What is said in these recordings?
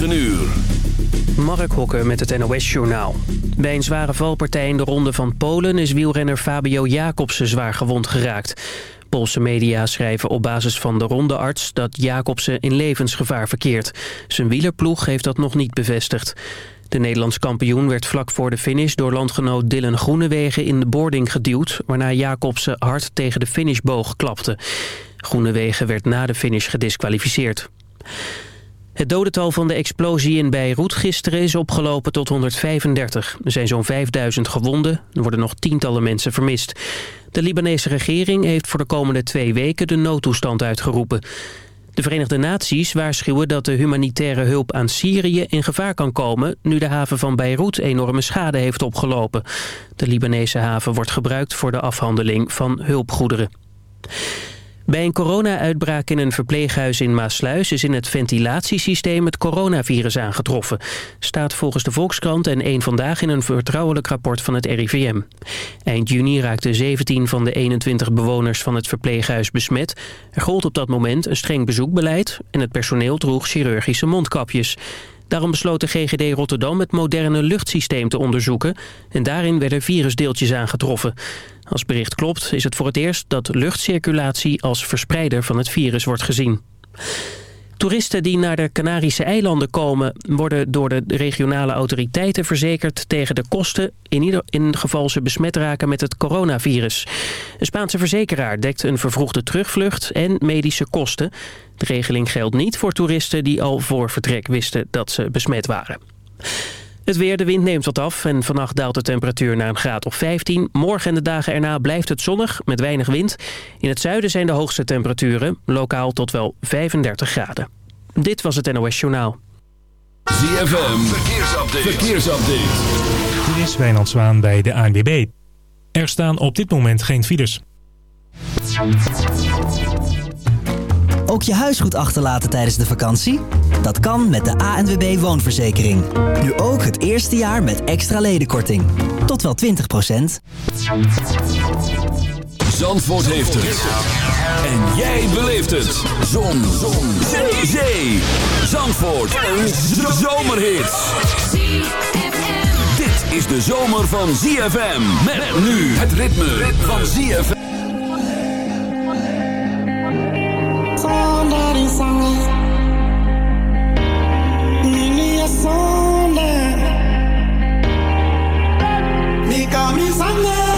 9 uur. Mark Hokker met het NOS-journaal. Bij een zware valpartij in de ronde van Polen... is wielrenner Fabio Jacobsen zwaar gewond geraakt. Poolse media schrijven op basis van de rondearts... dat Jacobsen in levensgevaar verkeert. Zijn wielerploeg heeft dat nog niet bevestigd. De Nederlands kampioen werd vlak voor de finish... door landgenoot Dylan Groenewegen in de boarding geduwd... waarna Jacobsen hard tegen de finishboog klapte. Groenewegen werd na de finish gedisqualificeerd. Het dodental van de explosie in Beirut gisteren is opgelopen tot 135. Er zijn zo'n 5000 gewonden. Er worden nog tientallen mensen vermist. De Libanese regering heeft voor de komende twee weken de noodtoestand uitgeroepen. De Verenigde Naties waarschuwen dat de humanitaire hulp aan Syrië in gevaar kan komen... nu de haven van Beirut enorme schade heeft opgelopen. De Libanese haven wordt gebruikt voor de afhandeling van hulpgoederen. Bij een corona-uitbraak in een verpleeghuis in Maasluis... is in het ventilatiesysteem het coronavirus aangetroffen. Staat volgens de Volkskrant en één Vandaag in een vertrouwelijk rapport van het RIVM. Eind juni raakten 17 van de 21 bewoners van het verpleeghuis besmet. Er gold op dat moment een streng bezoekbeleid... en het personeel droeg chirurgische mondkapjes. Daarom besloot de GGD Rotterdam het moderne luchtsysteem te onderzoeken... en daarin werden virusdeeltjes aangetroffen. Als bericht klopt is het voor het eerst dat luchtcirculatie als verspreider van het virus wordt gezien. Toeristen die naar de Canarische eilanden komen... worden door de regionale autoriteiten verzekerd tegen de kosten... in ieder geval ze besmet raken met het coronavirus. Een Spaanse verzekeraar dekt een vervroegde terugvlucht en medische kosten. De regeling geldt niet voor toeristen die al voor vertrek wisten dat ze besmet waren. Het weer, de wind neemt wat af en vannacht daalt de temperatuur naar een graad of 15. Morgen en de dagen erna blijft het zonnig met weinig wind. In het zuiden zijn de hoogste temperaturen, lokaal tot wel 35 graden. Dit was het NOS Journaal. ZFM, verkeersupdate. verkeersupdate. Dit is Wijnand Zwaan bij de ANWB. Er staan op dit moment geen files. Ook je huis goed achterlaten tijdens de vakantie? Dat kan met de ANWB Woonverzekering. Nu ook het eerste jaar met extra ledenkorting. Tot wel 20%. Zandvoort heeft het. En jij beleeft het. Zon. Zon. Zee. Zee. Zandvoort. Een zomerhit. Dit is de zomer van ZFM. Met nu het ritme van ZFM. Sunday.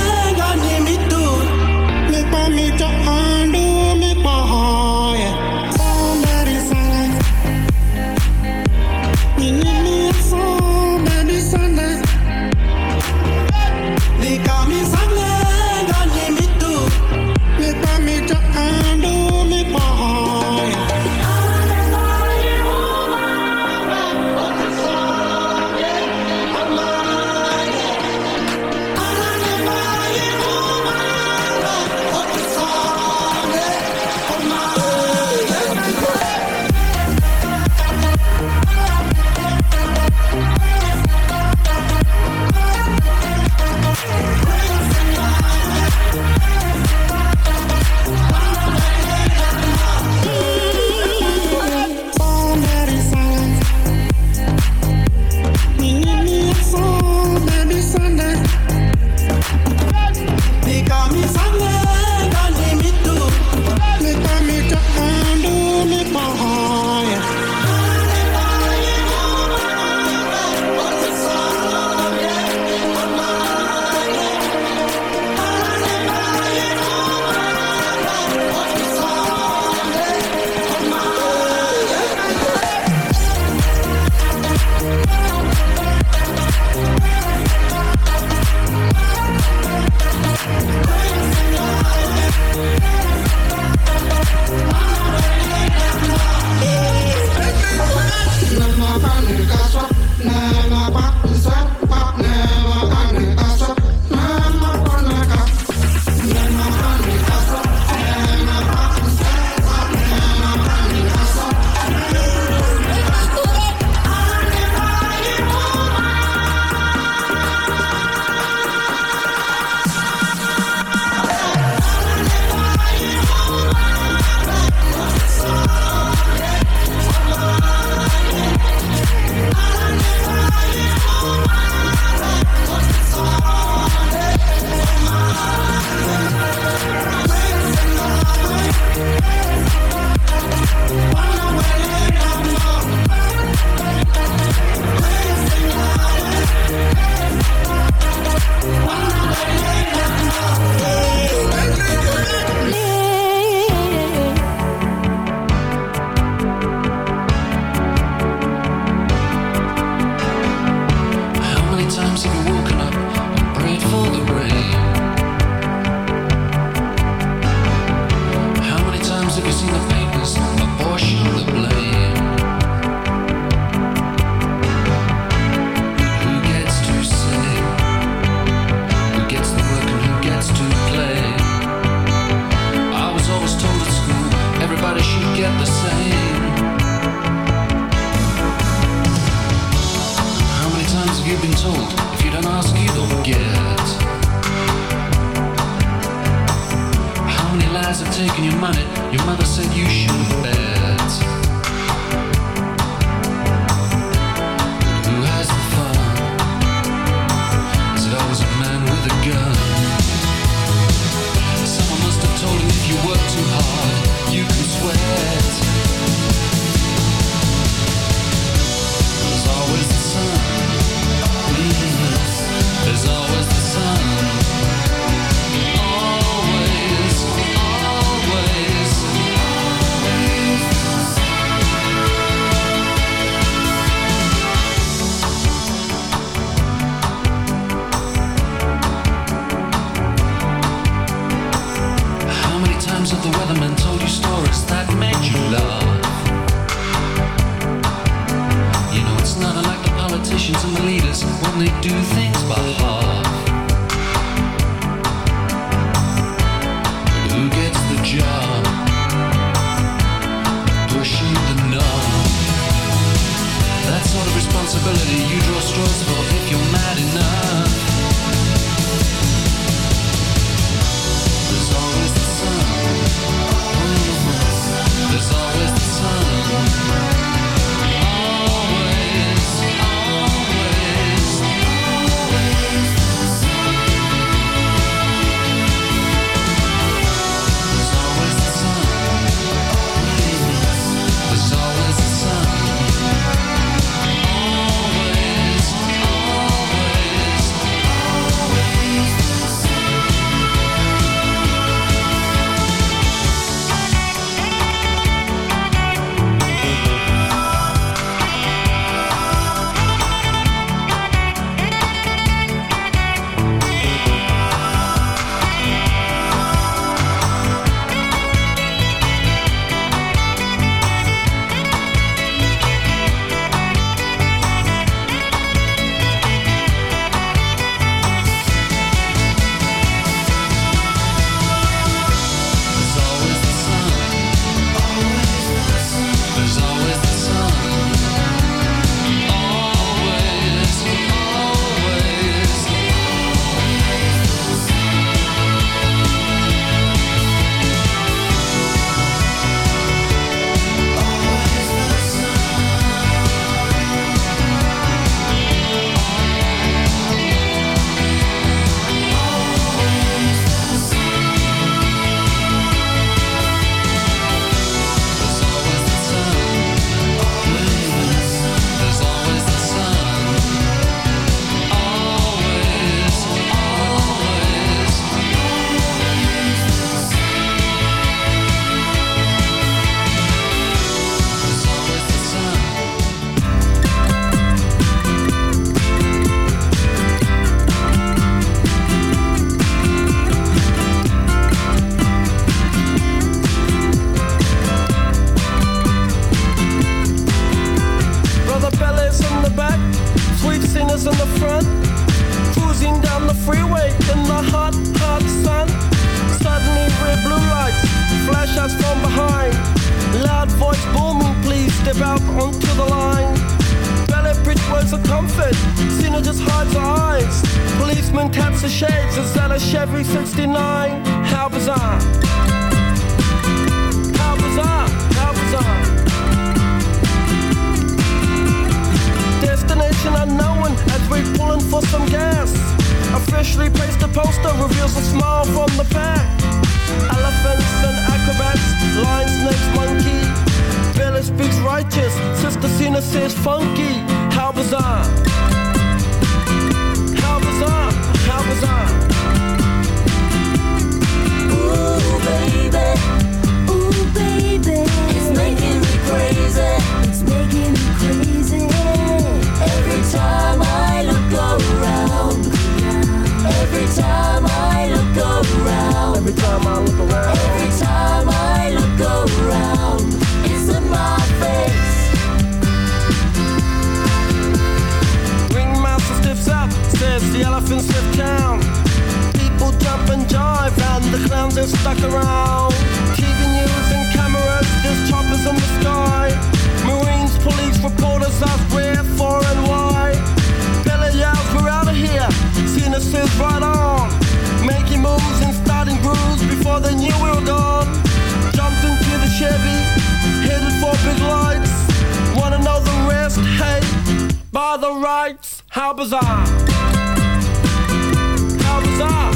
Rights, how bizarre. How bizarre.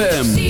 ZFM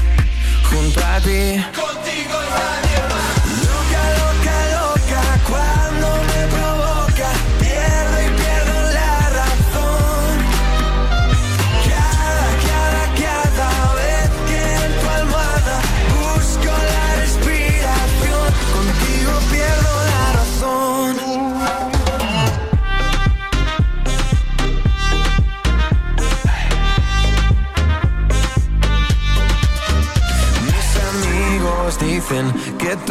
junto a ti.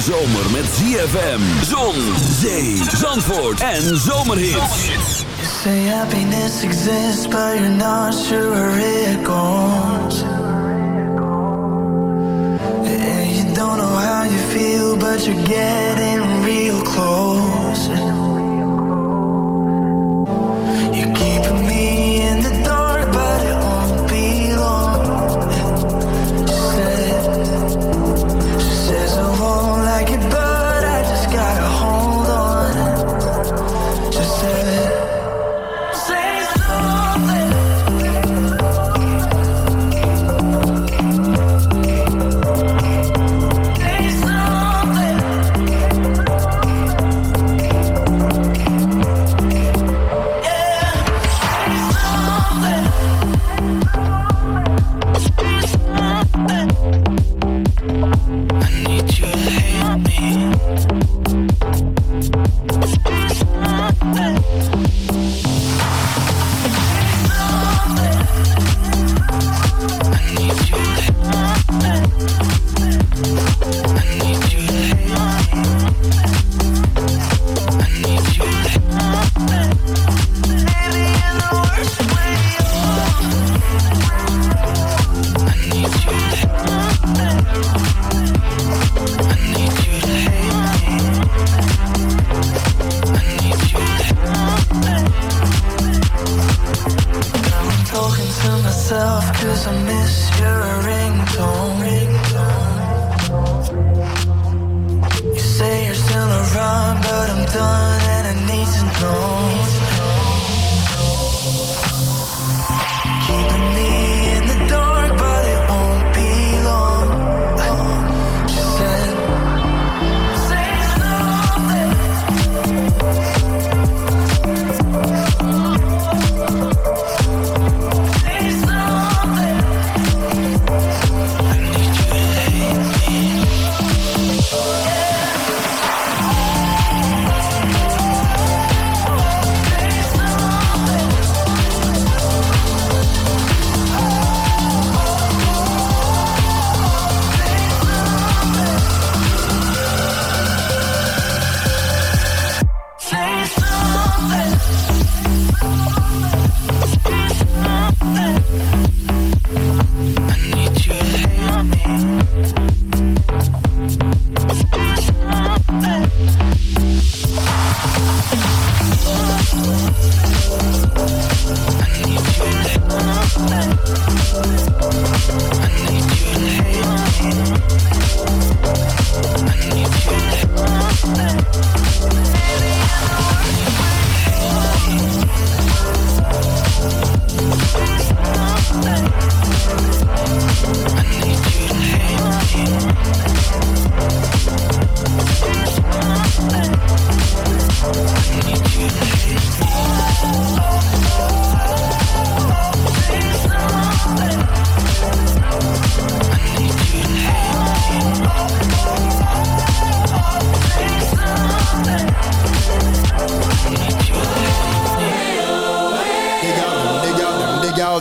Zomer met ZFM, zon, zee, zandvoort en zomerhits. Say happiness exists, but you're not sure where it goes. You don't know how you feel, but you're getting real close. Myself cause I miss your ringtone. You say you're still around, but I'm done and I need to know. Keeping me in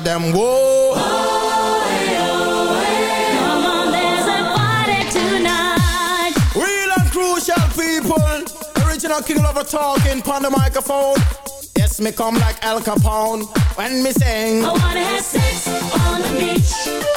them, dig out them, whoa. Come on, there's a party tonight. Real and crucial people. Original King Lover talking on the microphone. Yes, me come like Al Capone when me sing. I wanna have sex on the beach.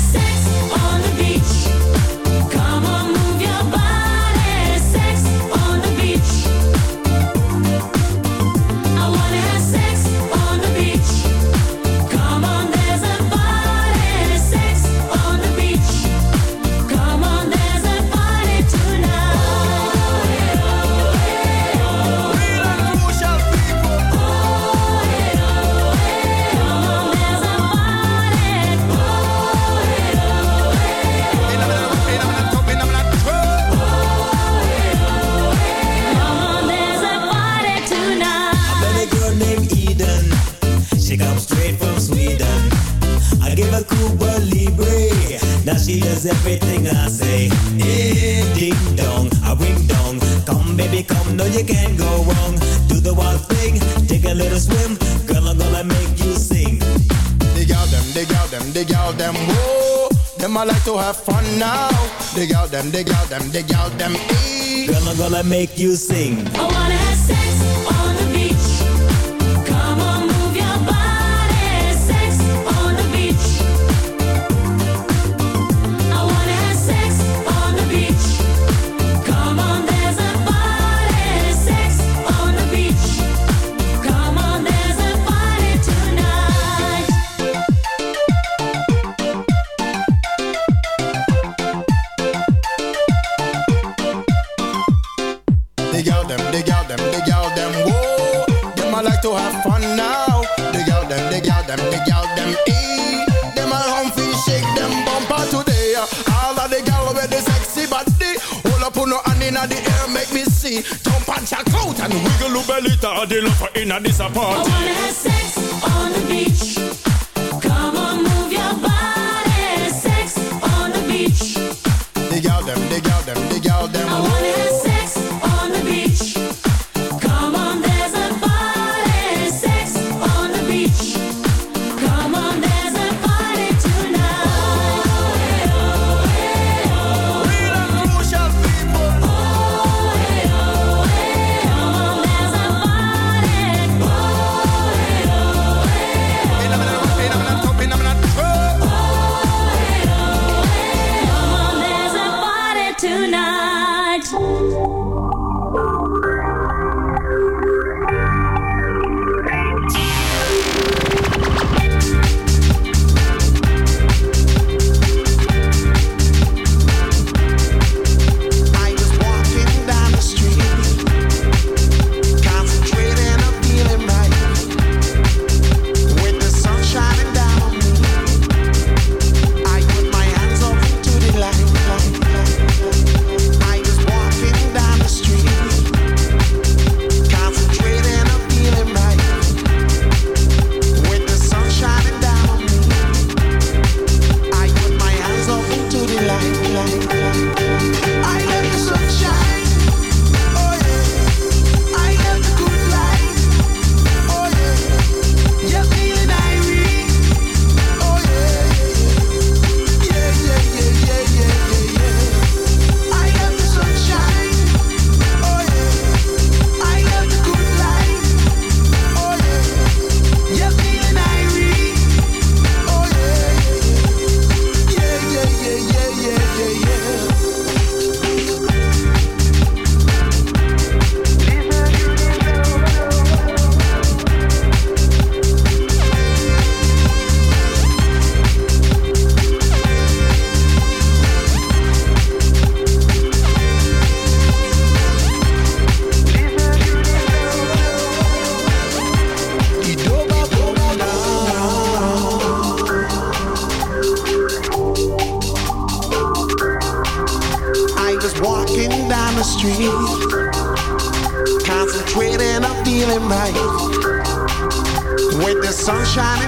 came from Sweden. I gave her Cuba Libre. Now she does everything I say. Eh, ding dong, a ring dong. Come, baby, come, no, you can't go wrong. Do the wild thing, take a little swim. Girl, I'm gonna make you sing. Dig out them, dig out them, dig out them. Whoa, them I like to have fun now. Dig out them, dig out them, dig out them. Girl, I'm gonna make you sing. I wanna have sex. punch her coat and wiggle belly. They love for inner. I sex on the beach.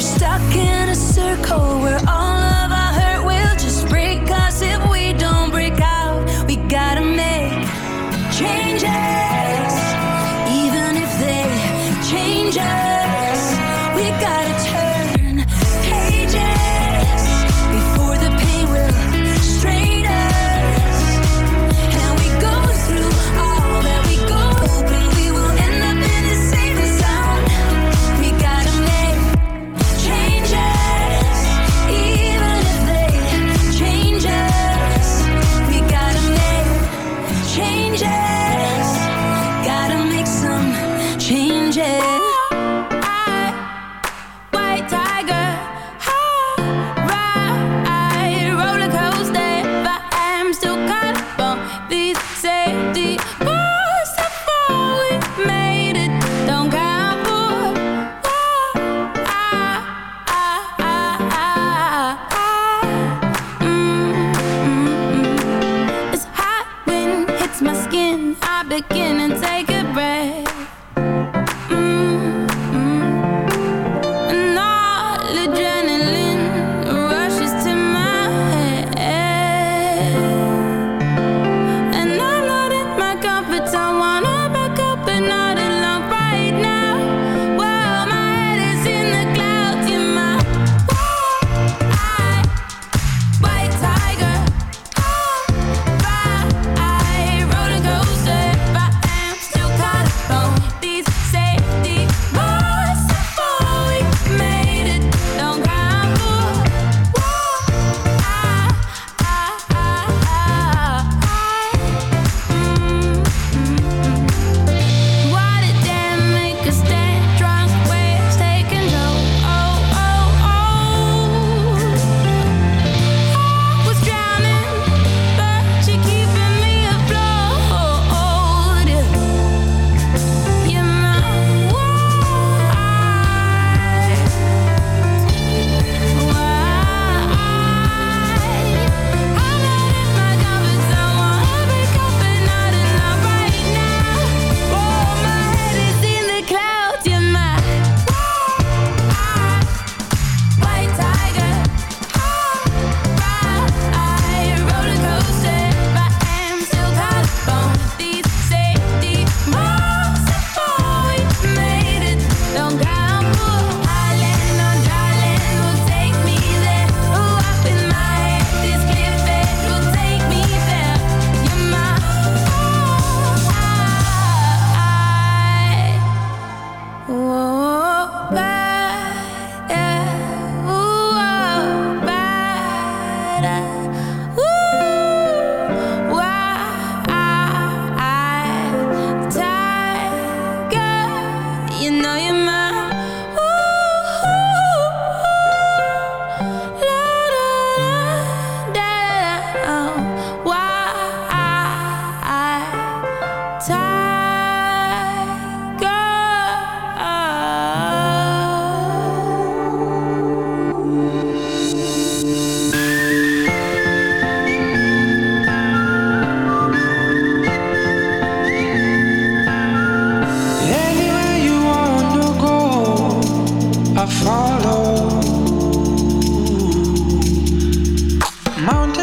We're stuck in a circle. We're all follow. Mountain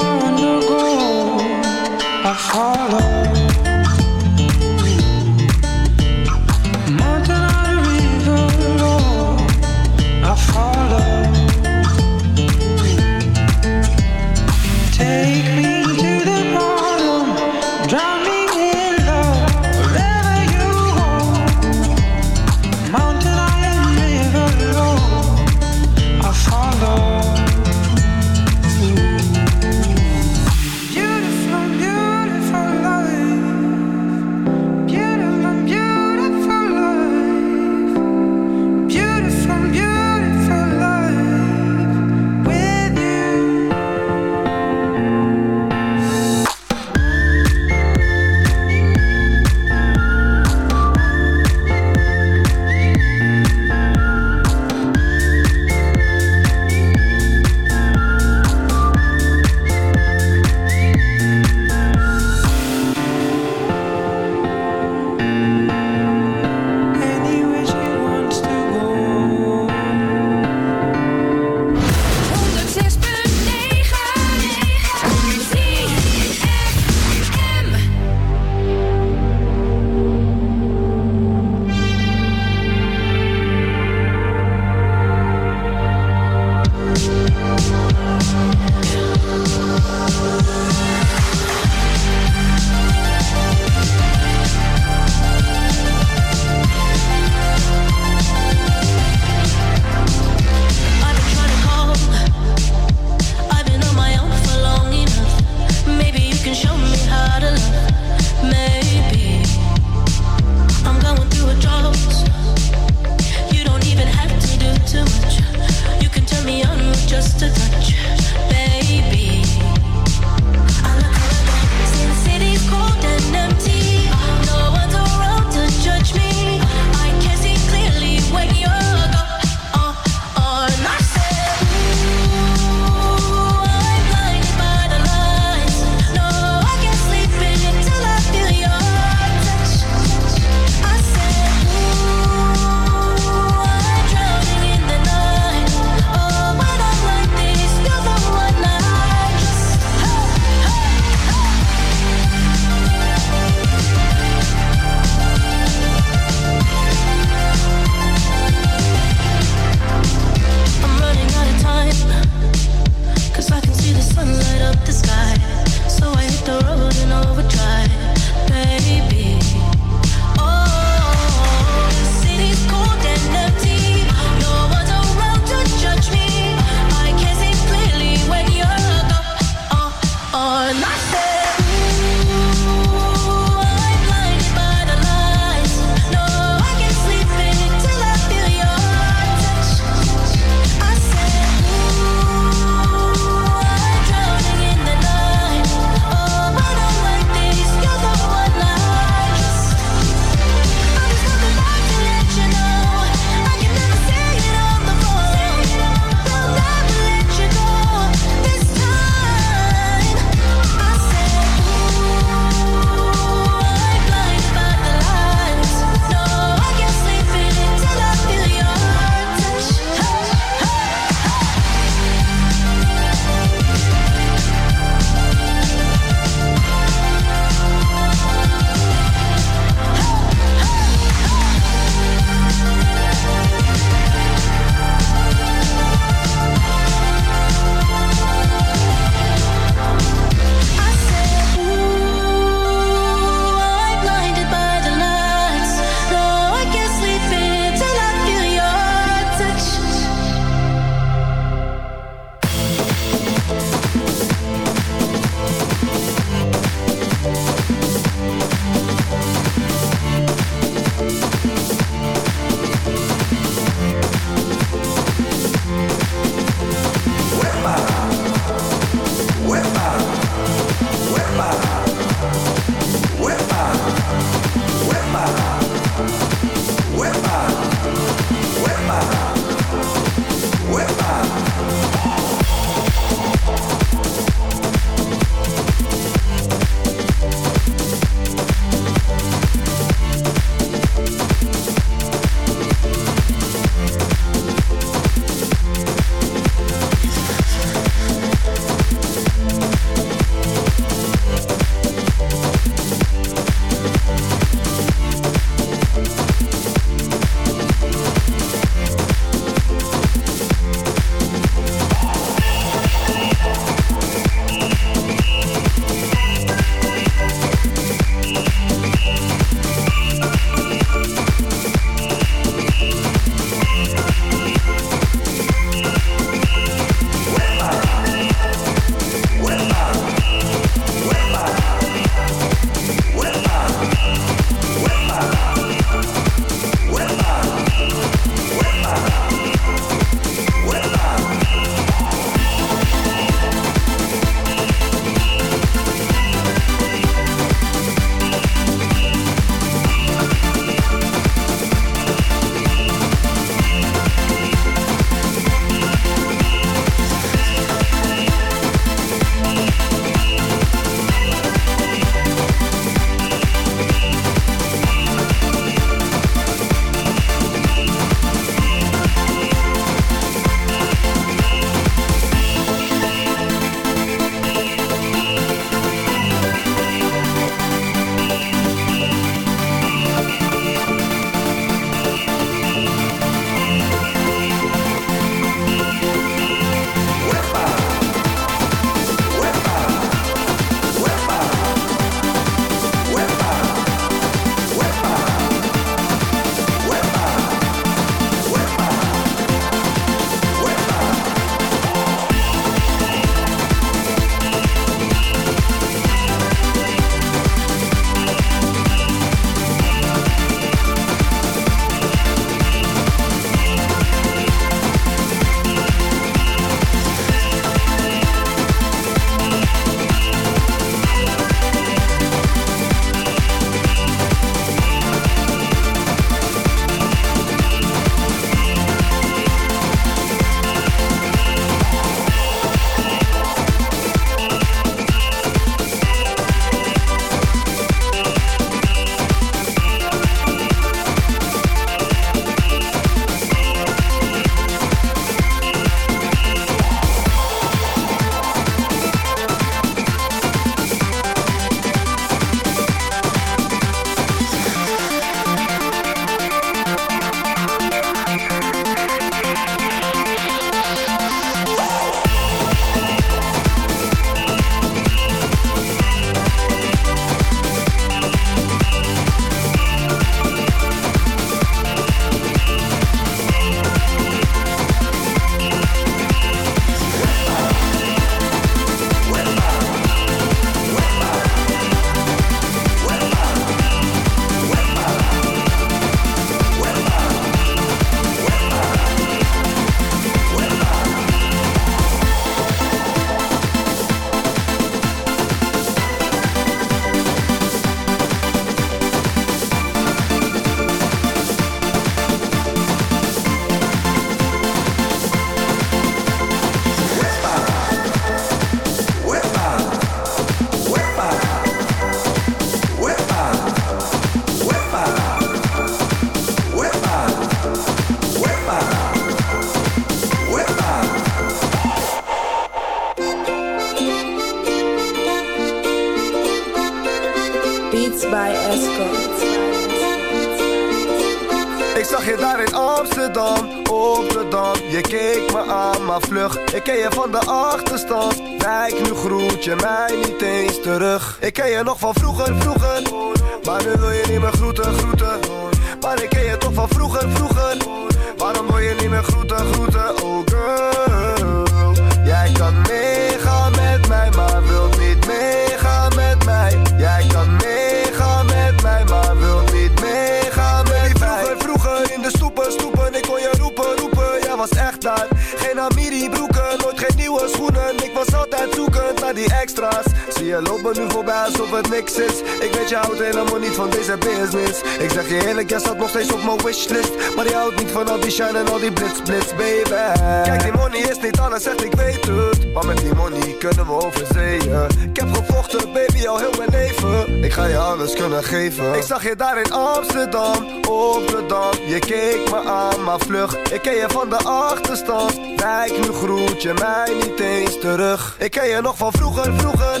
je daar in Amsterdam, op de Dam? Je keek me aan, maar vlug. Ik ken je van de achterstand. Kijk, nu groet je mij niet eens terug. Ik ken je nog van vroeger, vroeger.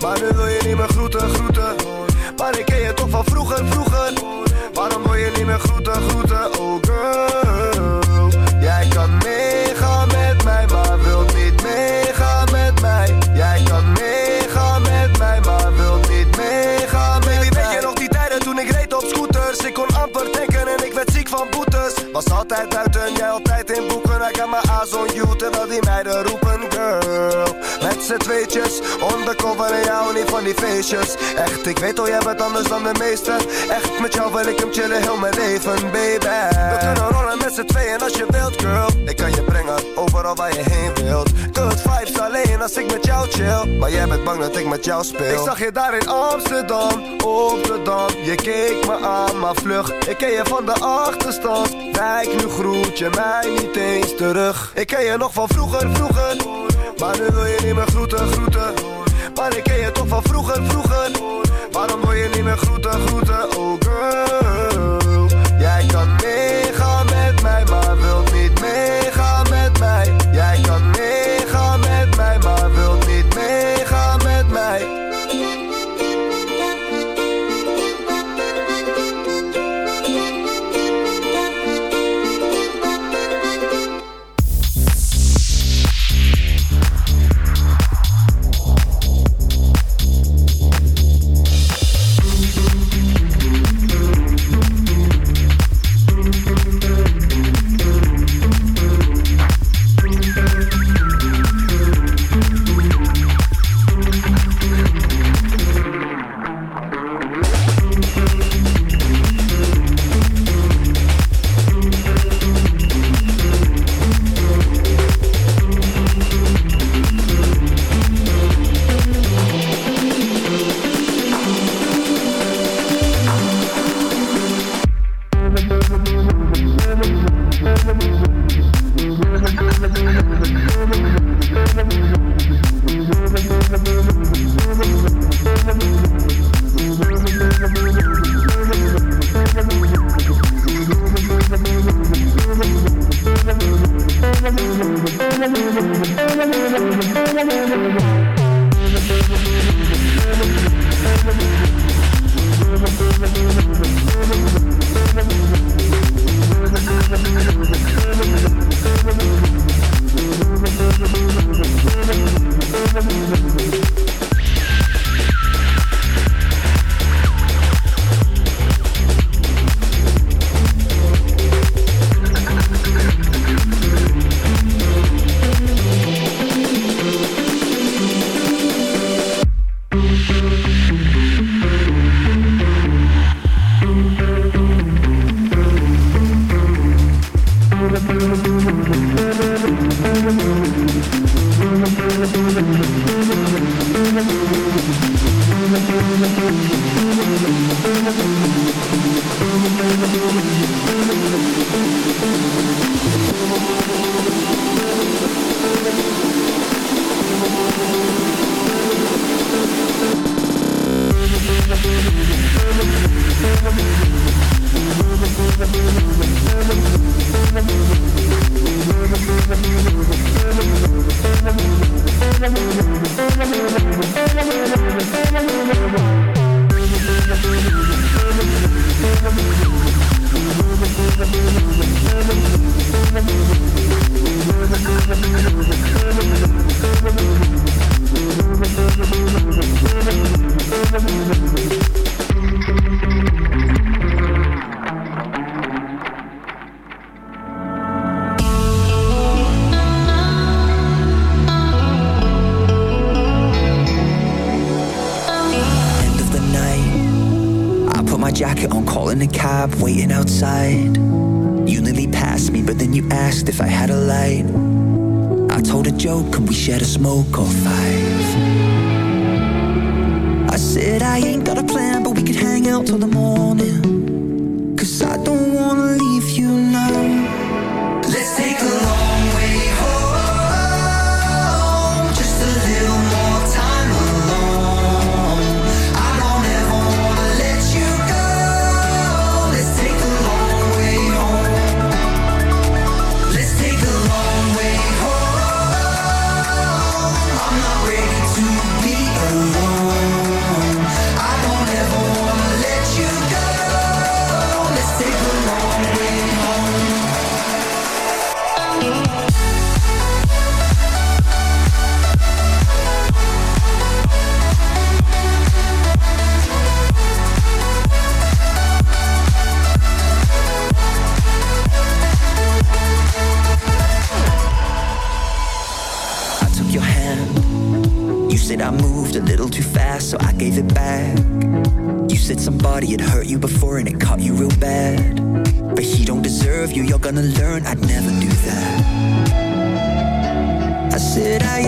Maar nu wil je niet meer groeten, groeten. Maar ik ken je toch van vroeger, vroeger. Waarom wil je niet meer groeten, groeten, got my eyes on you, terwijl die meiden roepen z'n tweetjes, undercover en jou niet van die feestjes. Echt, ik weet al, jij bent anders dan de meesten Echt, met jou wil ik hem chillen heel mijn leven, baby. We kunnen rollen met z'n tweeën als je wilt, girl. Ik kan je brengen, overal waar je heen wilt. Good vibes alleen als ik met jou chill. Maar jij bent bang dat ik met jou speel. Ik zag je daar in Amsterdam, op de Dam. Je keek me aan, maar vlug. Ik ken je van de achterstand. Kijk, nu groet je mij niet eens terug. Ik ken je nog van vroeger, vroeger Maar nu wil je niet meer groeten, groeten. Maar ik ken je toch van vroeger, vroeger. Waarom wil je niet meer groeten, groeten, oh girl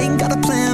ain't got a plan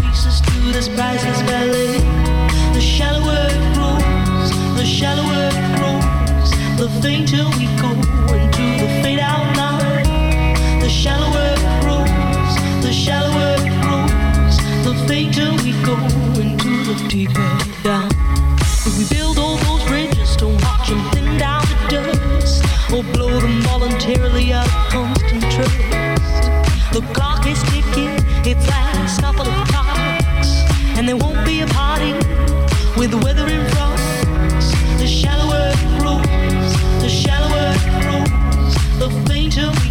this ballet. The shallower it grows, the shallower it grows, the fainter we go into the fade out. The shallower it grows, the shallower it grows, the fainter we go into the deeper down. If we build all those bridges, don't watch them thin down the dust, or blow them voluntarily out of constant trust. The clock is ticking, it's like The fainter we